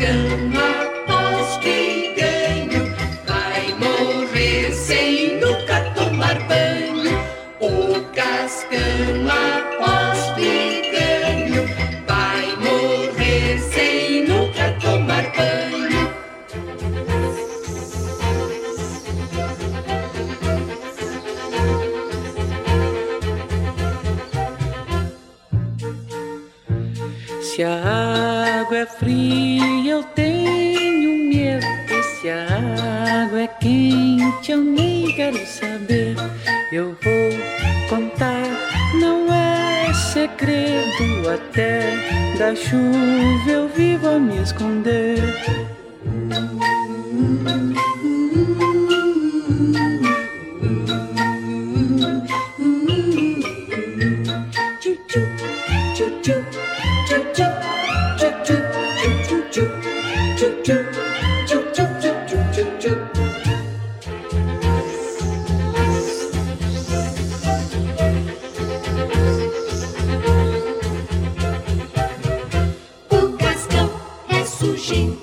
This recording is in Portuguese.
cama, poste ganho, vai morrer sem nunca tomar banho. O cascama, poste ganho, vai morrer sem nunca tomar banho. Se a água é fria, eu tenho medo. E se a água é quente, eu nem quero saber. Eu vou contar, não é segredo. Até da chuva eu vivo a me esconder. O cascão é sujinho